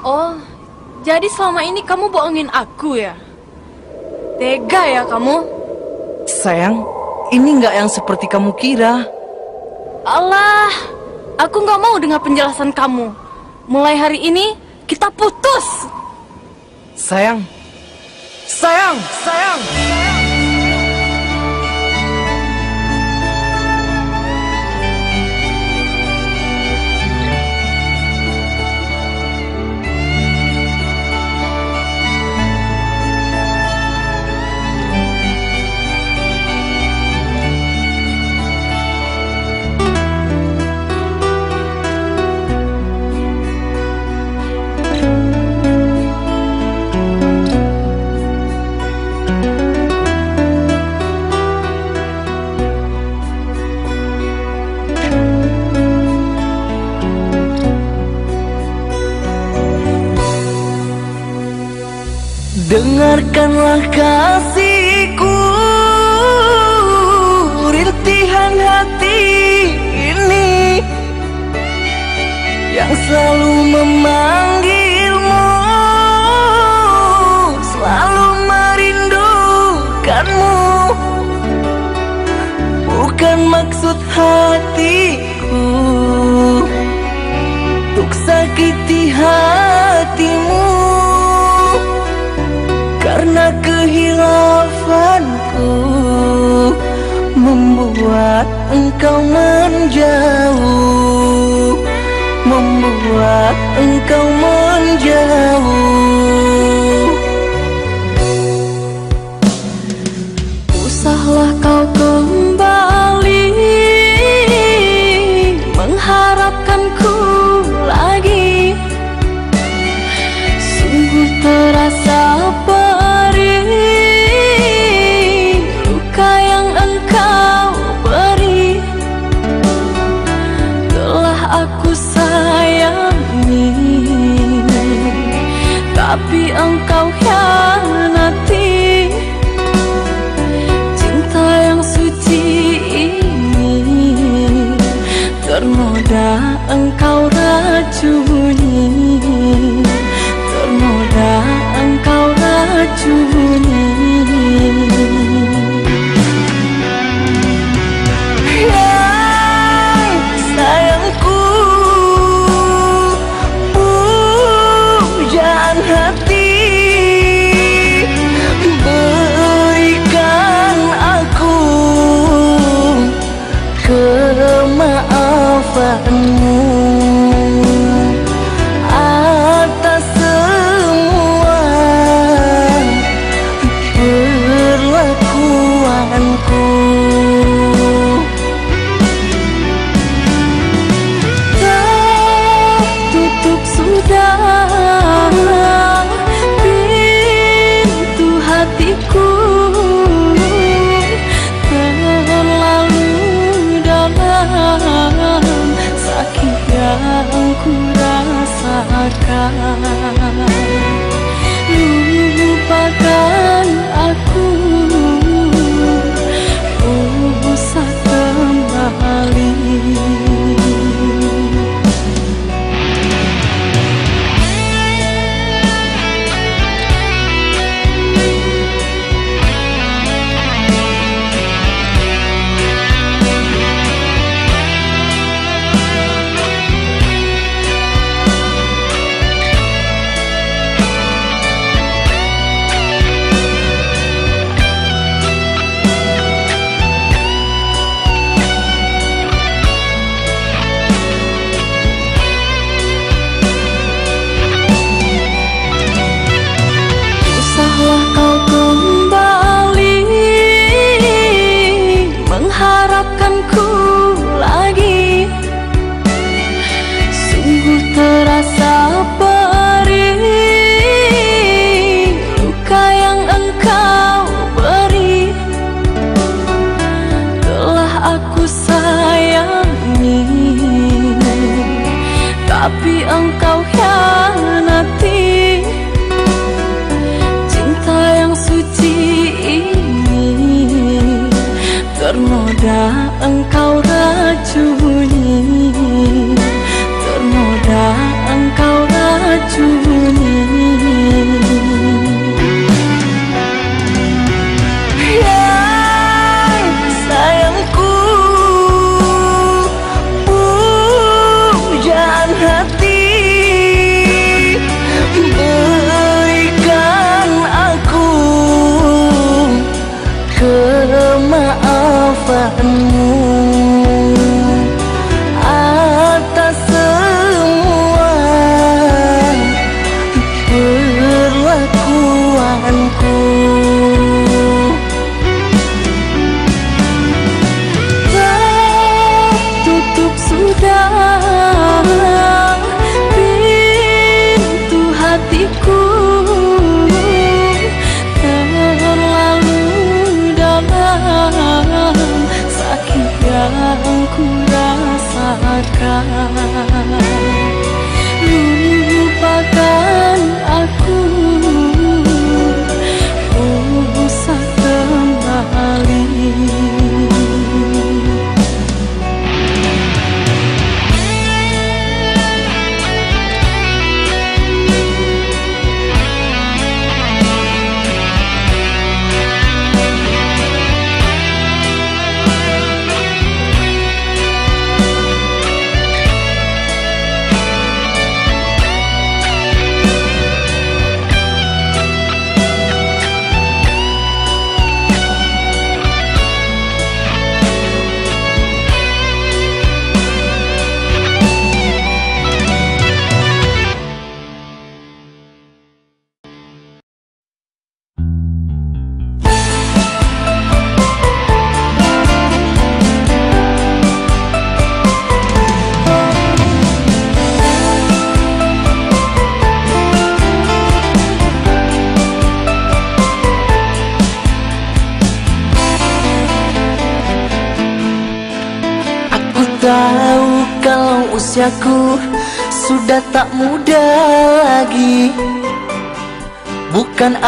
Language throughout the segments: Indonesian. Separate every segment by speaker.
Speaker 1: Oh, jadi selama ini kamu bohongin aku ya? Tega ya kamu?
Speaker 2: Sayang, ini nggak yang seperti kamu kira.
Speaker 1: Allah, aku nggak mau dengar penjelasan kamu. Mulai hari ini kita putus.
Speaker 2: Sayang, sayang, sayang. Dengarkanlah kasihku Rintihan hati ini Yang selalu memanggilmu Selalu merindukanmu. Bukan maksud hatiku kehilafanku Membuat engkau menjauh Membuat engkau menjauh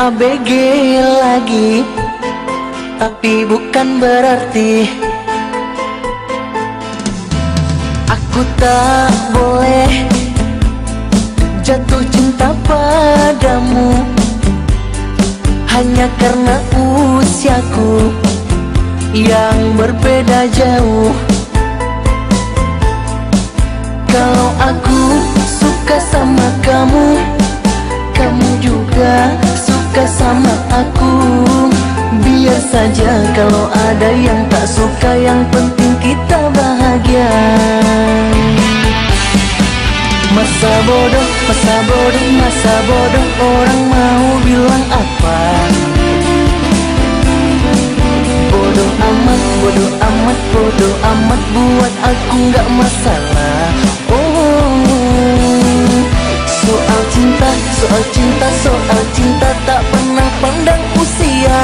Speaker 3: ABG lagi. Tapi bukan berarti Aku tak boleh Jatuh cinta padamu. Hanya karena usiaku Yang berbeda jauh. Kalau aku suka sama kamu sama aku. Biar saja kalau ada yang tak suka Yang penting kita bahagia. Masa bodoh, masa bodoh, masa bodoh Orang mau bilang apa? Bodoh amat, bodoh amat, bodoh amat Buat aku nggak masalah. Oh Soal cinta, soal cinta, soal cinta Tak pernah pandang usia.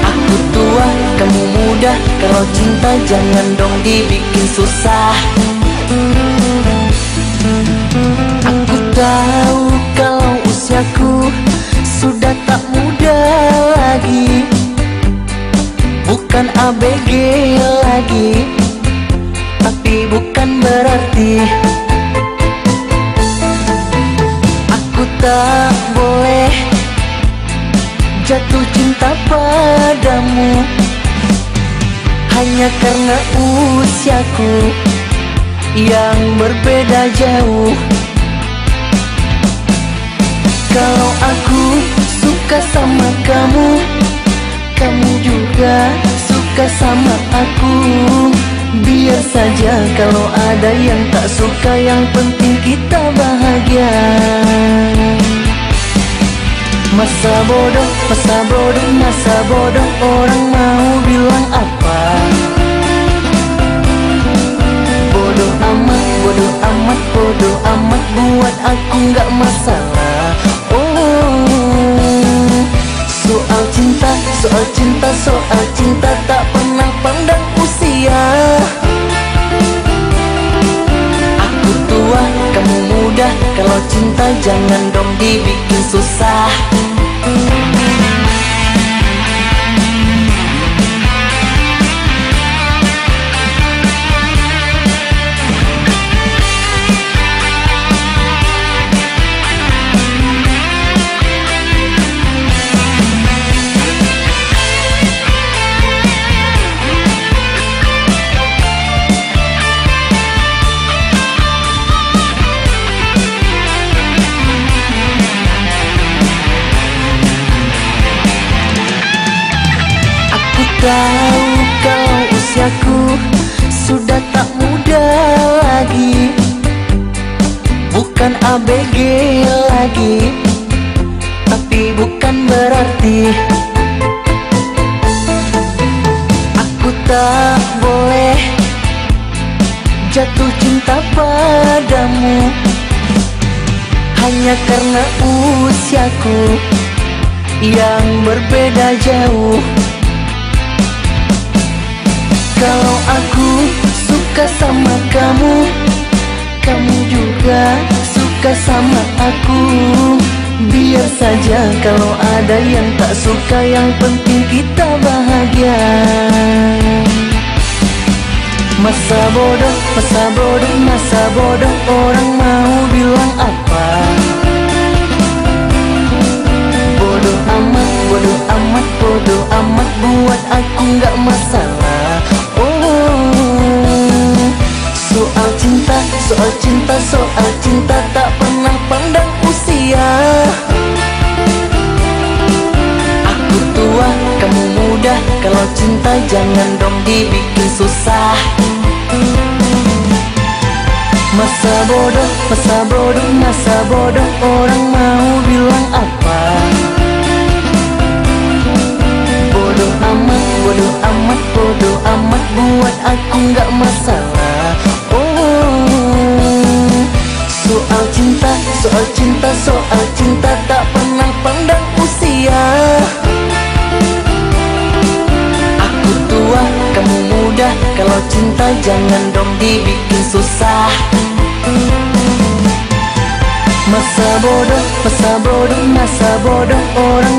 Speaker 3: Aku tua, kamu muda Kalau cinta jangan dong dibikin susah. Aku tahu kalau usiaku sudah tak muda lagi. Bukan ABG lagi Tapi bukan berarti tak boleh Jatuh cinta padamu. Hanya karena usiaku Yang berbeda jauh. Kalau aku suka sama kamu Kamu juga suka sama aku Biar saja kalau ada yang tak suka Yang penting kita bahagia. Masa bodoh, masa bodoh, masa bodoh Orang mau bilang apa? Bodoh amat, bodoh amat, bodoh amat Buat aku nggak masalah. Oh Soal cinta, soal cinta, soal cinta Tak pernah pandang Aku tua, kamu muda. Kalau cinta jangan dong dibikin susah tahu kalau usiaku sudah tak muda lagi. Bukan ABG lagi Tapi bukan berarti Aku tak boleh jatuh cinta padamu. Hanya karena usiaku yang berbeda jauh Kalau aku suka sama kamu Kamu juga suka sama aku. Biar saja kalau ada yang tak suka Yang penting kita bahagia. Masa bodoh, masa bodoh, masa bodoh Orang mau bilang apa? Bodoh amat, bodoh amat, bodoh amat Buat aku nggak masalah Soal cinta, soal cinta, soal cinta Tak pernah pandang usia. Aku tua, kamu muda Kalau cinta jangan dong dibikin susah. Masa bodoh, masa bodoh, masa bodoh Orang mau bilang apa? Bodoh amat, bodoh amat, bodoh amat Buat aku nggak masalah Soal cinta, soal cinta, soal cinta Tak pernah pandang usia. Aku tua, kamu muda Kalau cinta jangan dong dibikin susah. Masa bodoh, masa bodoh, masa bodoh Orang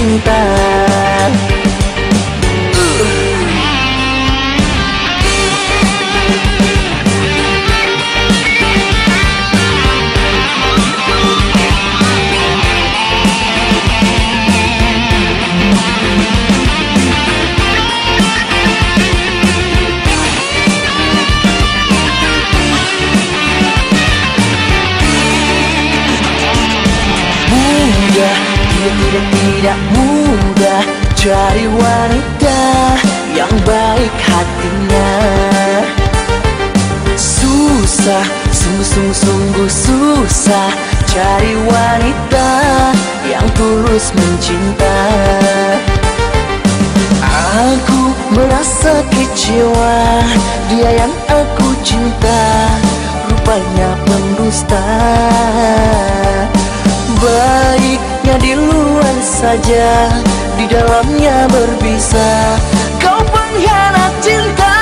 Speaker 3: tulus Susah, sungguh-sungguh-sungguh susah Cari wanita yang tulus mencinta. Aku merasa kecewa Dia yang aku cinta. Rupanya pendusta. Baiknya di luar saja Di dalamnya berbisa. Kau pengkhianat cinta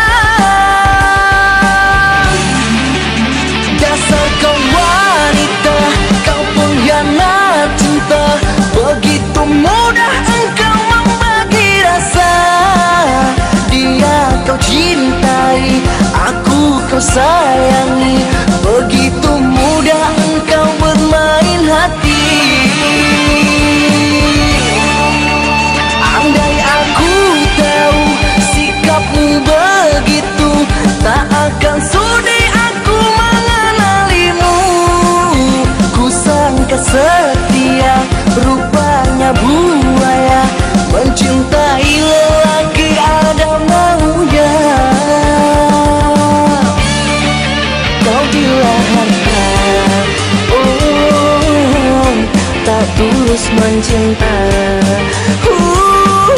Speaker 3: Sayangi. Begitu mudah engkau bermain hati. Andai aku tahu sikapmu begitu Tak akan sudi aku mengenalimu. Ku sangka setia rupanya buaya Mencintai tulus mencinta. Uh,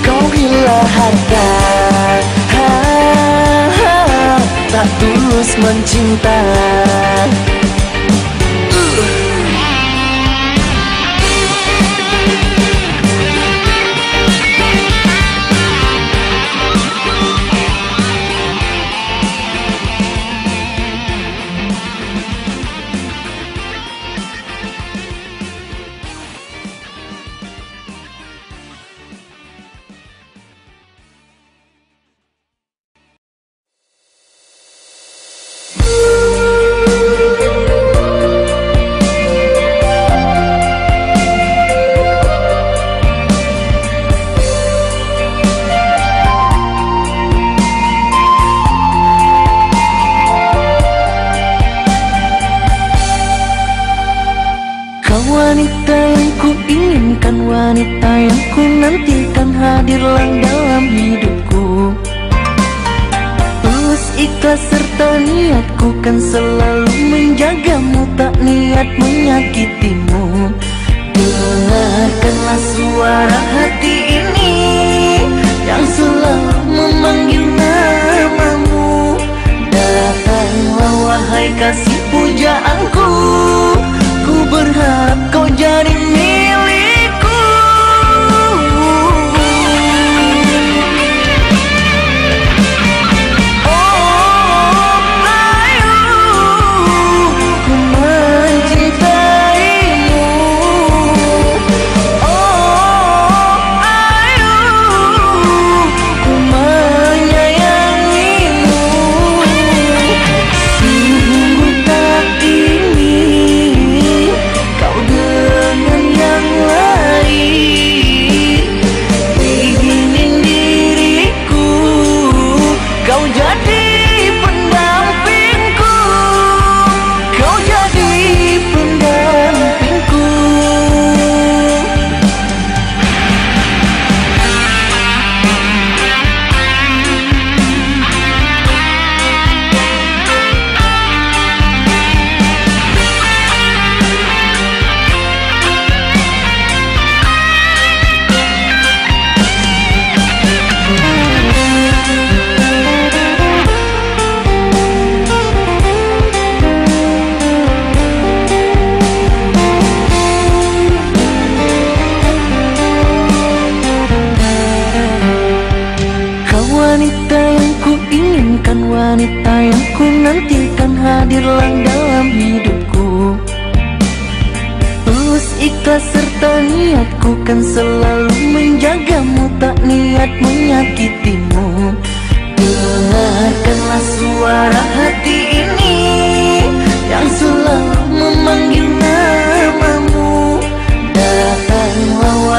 Speaker 3: Kau gila harta. Ha, ha, Tak tulus mencinta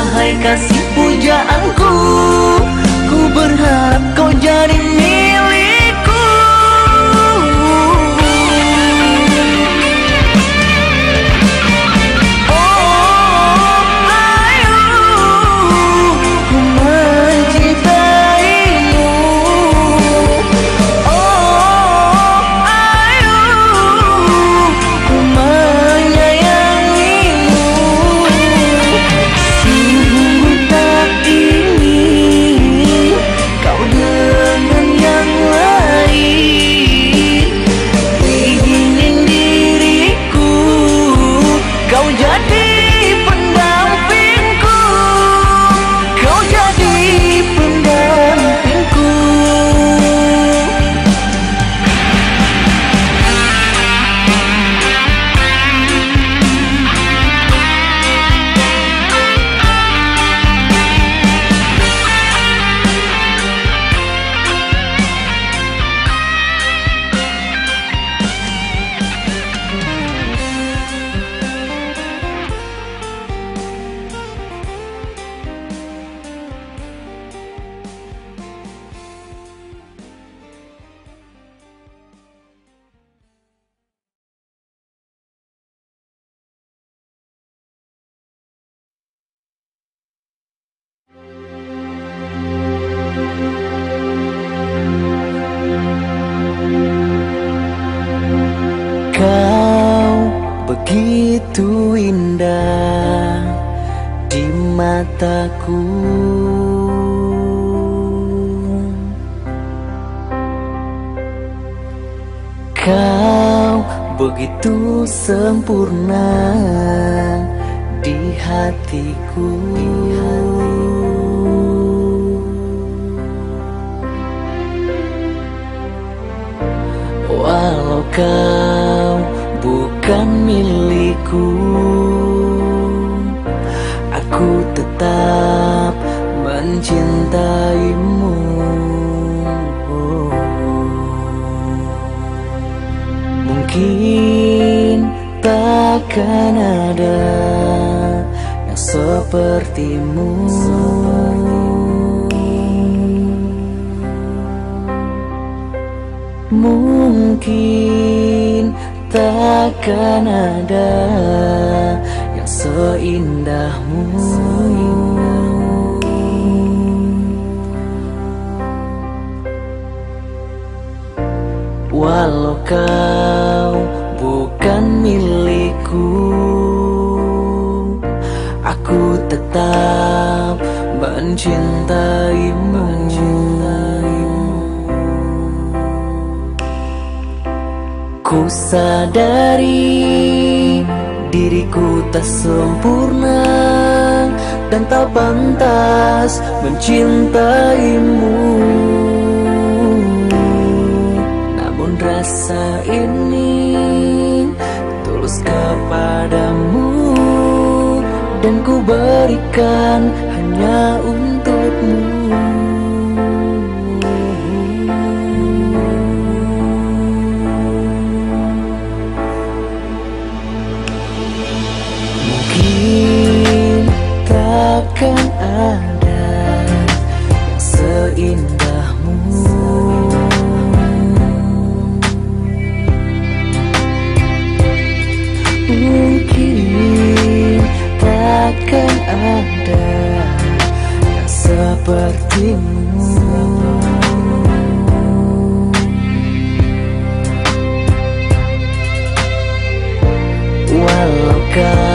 Speaker 3: wahai kasih pujaanku Ku berharap mataku. Kau begitu sempurna di hatiku, Walau kau bukan milikku Aku tetap mencintaimu. Mungkin takkan ada yang sepertimu. Mungkin takkan ada seindahmu Walau kau bukan milikku Aku tetap mencintaimu, Ku sadari diriku tak sempurna Dan tak pantas mencintaimu. Namun rasa ini tulus kepadamu Dan ku berikan hanya untukmu kau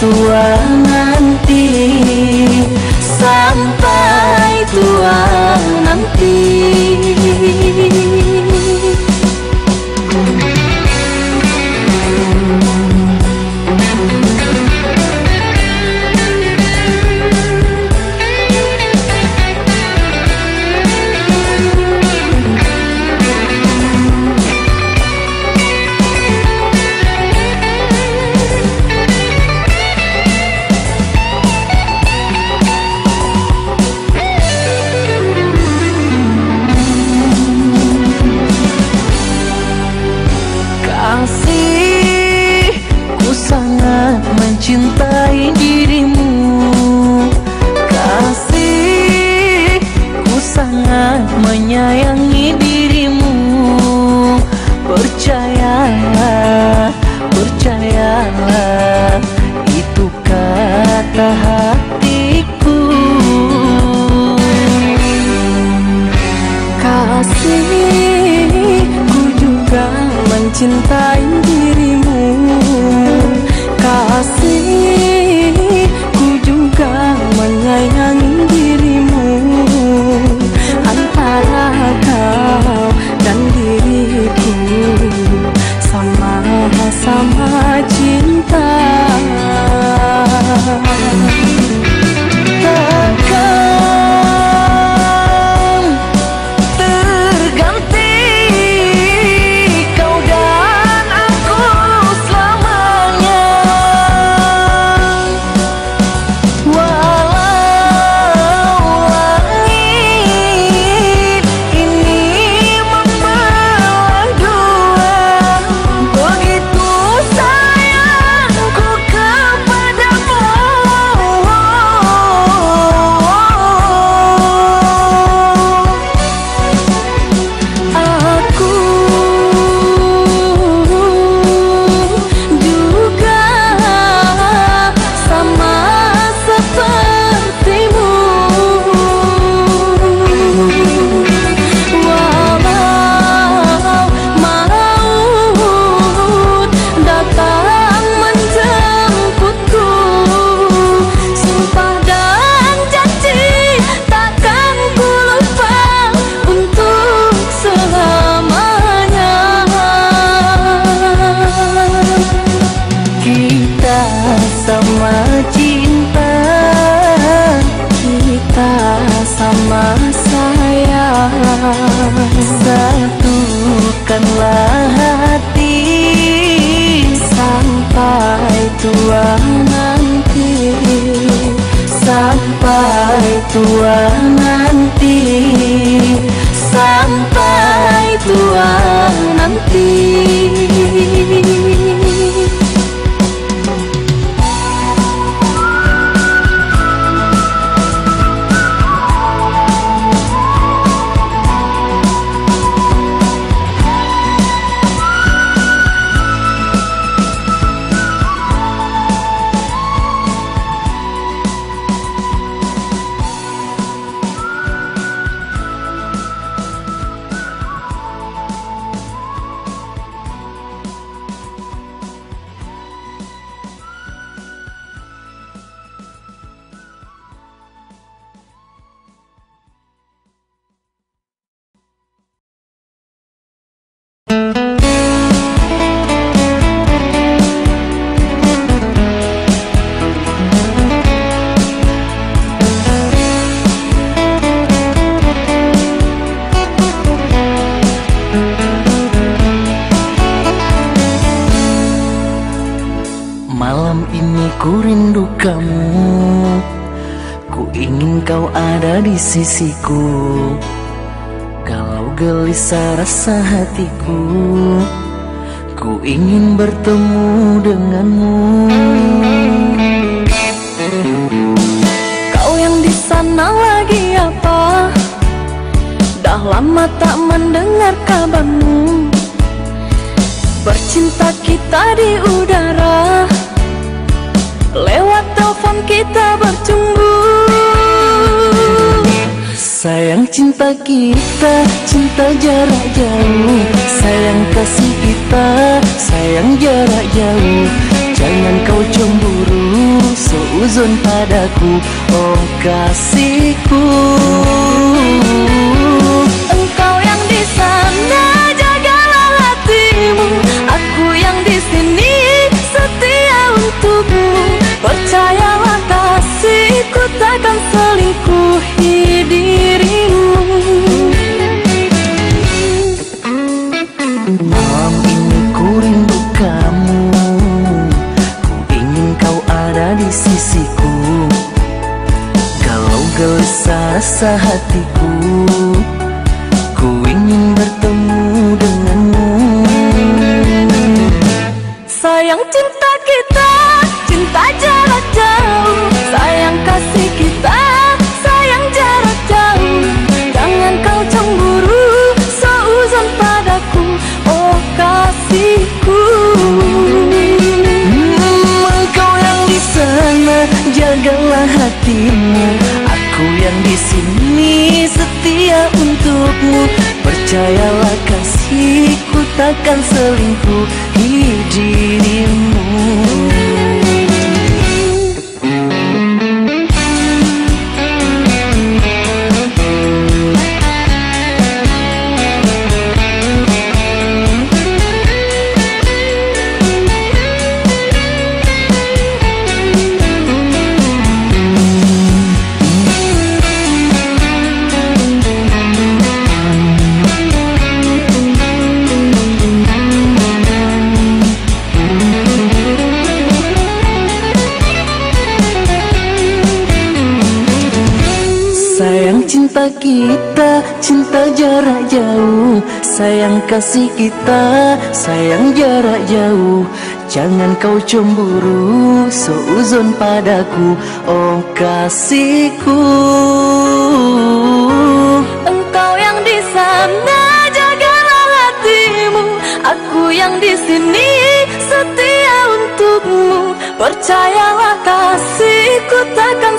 Speaker 2: tua nanti.
Speaker 3: Sampai tua nanti
Speaker 2: tua nanti
Speaker 3: Sampai tua nanti sisiku. Kalau gelisah rasa hatiku. Ku ingin bertemu denganmu.
Speaker 2: Kau yang di sana lagi apa? Dah lama tak mendengar kabarmu. Bercinta kita di udara
Speaker 3: Sayang cinta kita, cinta jarak jauh. Sayang kasih kita, sayang jarak jauh. Jangan kau cemburu, seuzon padaku. Oh kasihku.
Speaker 2: Engkau yang di sana hatimu. Aku yang di sini setia untukmu. Percayalah kasihku takkan selingkuhi dirimu
Speaker 3: rasa hatiku. Ku ingin bertemu denganmu.
Speaker 2: Sayang cinta kita, cinta jarak jauh. Sayang kasih kita, sayang jarak jauh. Jangan kau cemburu, seuzon padaku. Oh kasihku.
Speaker 3: Hmm, Engkau yang di sana jagalah hatimu. Yang di sini setia untukmu. Percayalah kasihku takkan selingkuhi dirimu kasih kita, sayang jarak jauh. Jangan kau cemburu, seuzon padaku Oh kasihku.
Speaker 2: Engkau yang di sana jagalah hatimu. Aku yang di sini setia untukmu. Percayalah kasihku takkan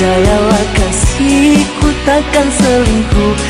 Speaker 3: Percayalah kasihku takkan selingkuh.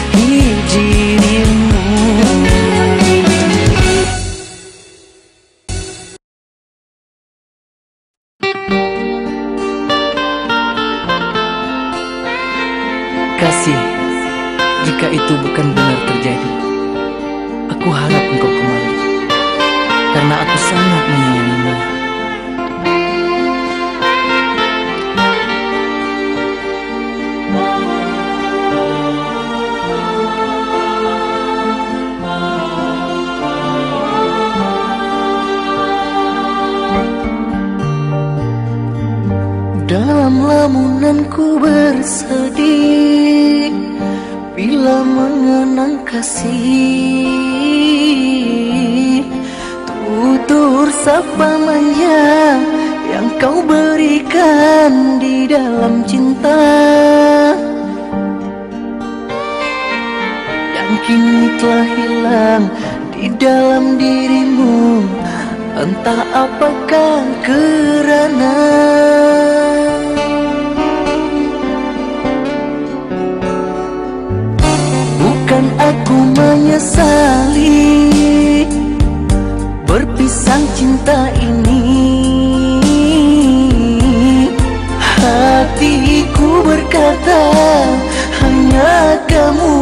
Speaker 3: Bila mengenang kasih Tutur sapa manja Yang kau berikan di dalam cinta. Yang kini telah hilang di dalam dirimu Entah apakah kerana aku menyesali Berpisah cinta ini. Hatiku berkata Hanya kamu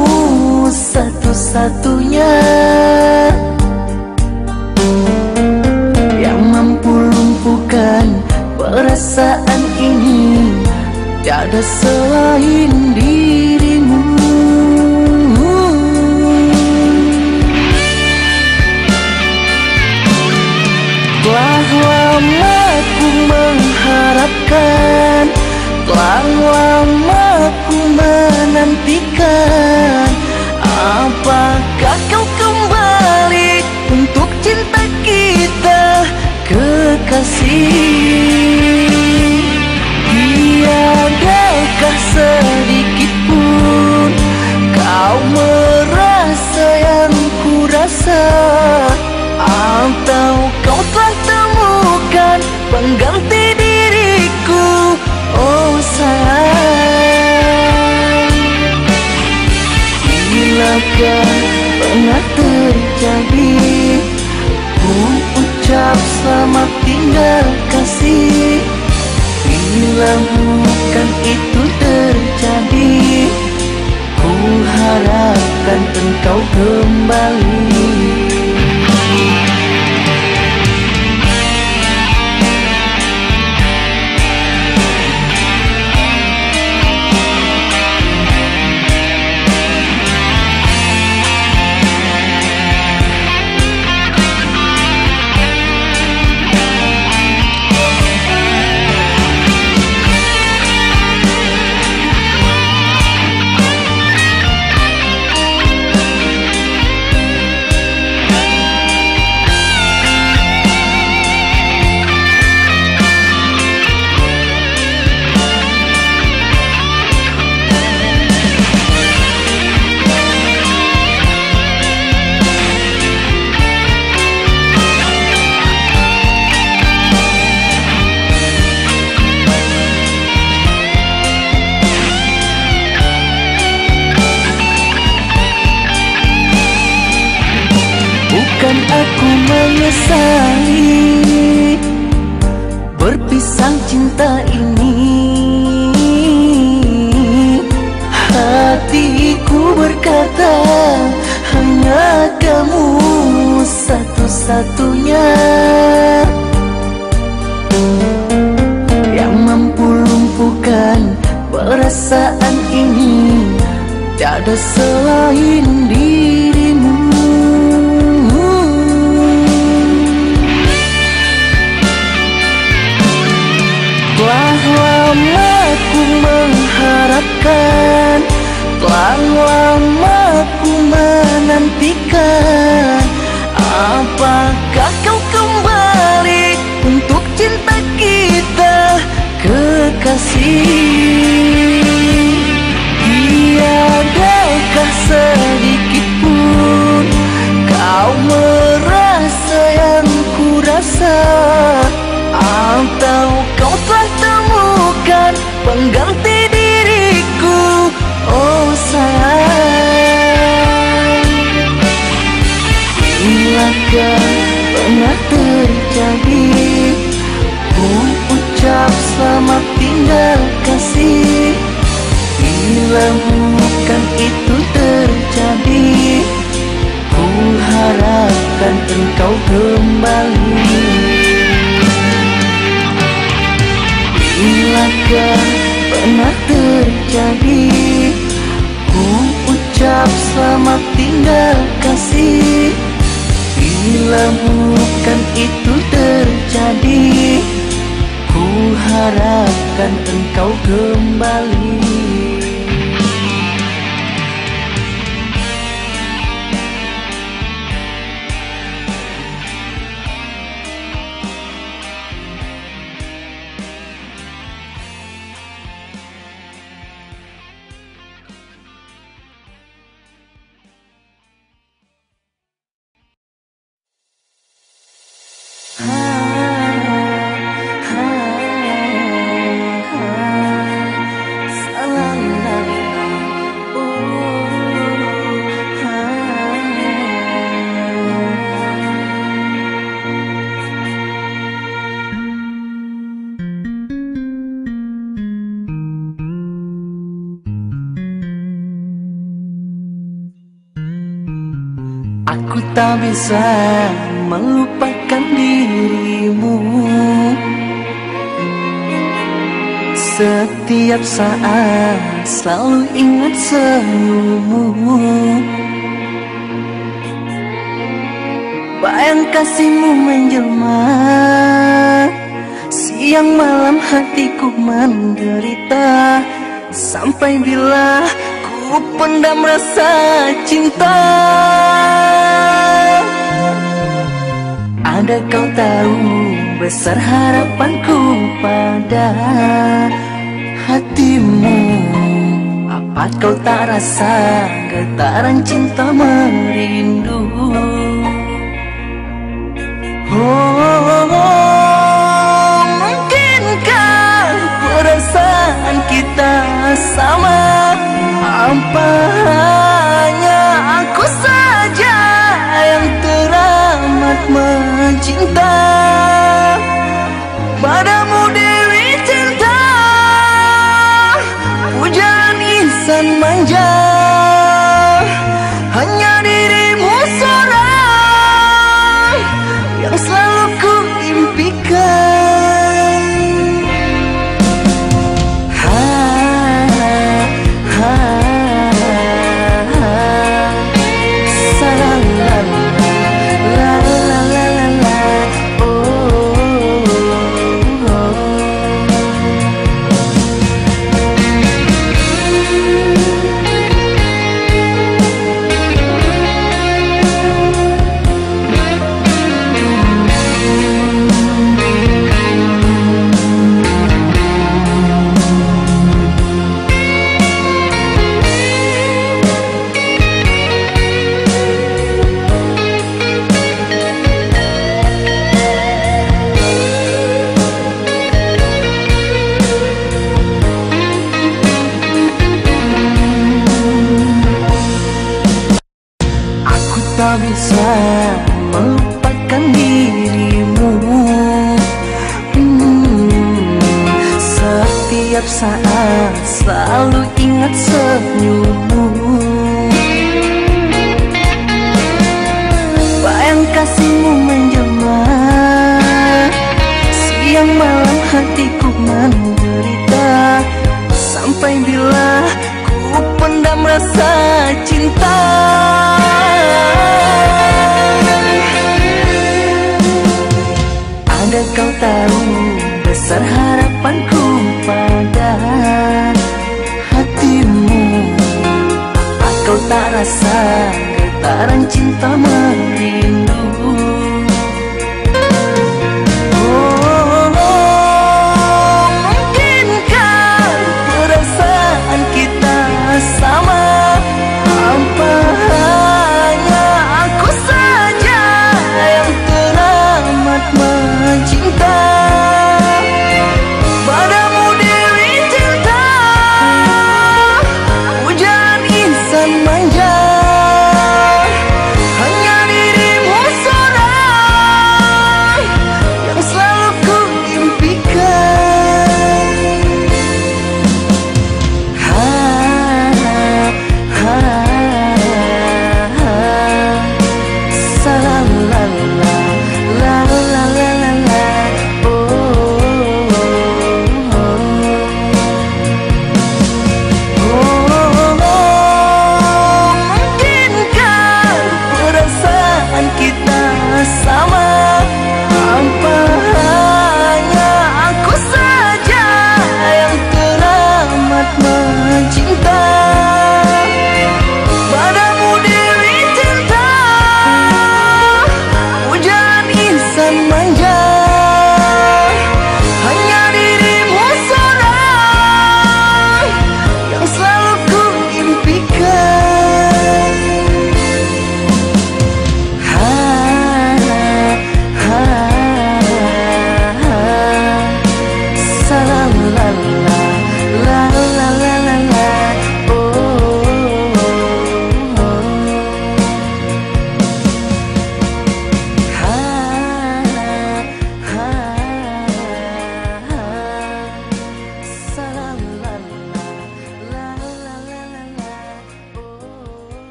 Speaker 3: satu-satunya Yang mampu lumpuhkan perasaan ini. Tiada selain dirimu lama ku mengharapkan Telah lama ku menantikan. Apakah kau kembali untuk cinta kita kekasih? Tiadakah sedikit pun kau merasa yang ku rasa menyesali Berpisah cinta ini. Hatiku berkata Hanya kamu satu-satunya. Yang mampu lumpuhkan perasaan ini Tiada selain dirimu mengharapkan Telah lama ku menantikan. Apakah kau kembali untuk cinta kita kekasih? Tiadakah sedikit pun kau merasa yang ku rasa Atau kau telah temukan pengganti tidak pernah terjadi. Ku ucap selamat tinggal kasih. Bila bukan itu terjadi Ku harapkan engkau kembali. Bilakah pernah terjadi Ku ucap selamat tinggal kasih. Bila bukan itu terjadi. Ku harapkan engkau kembali tak bisa melupakan dirimu. Setiap saat selalu ingat senyummu Bayang kasihmu menjelma. Siang malam hatiku menderita. Sampai bila ku pendam rasa cinta Ada kau tahu besar harapanku pada hatimu? Apa kau tak rasa getaran cinta merindu? Oh, oh, oh mungkinkah perasaan kita sama? Apa mencinta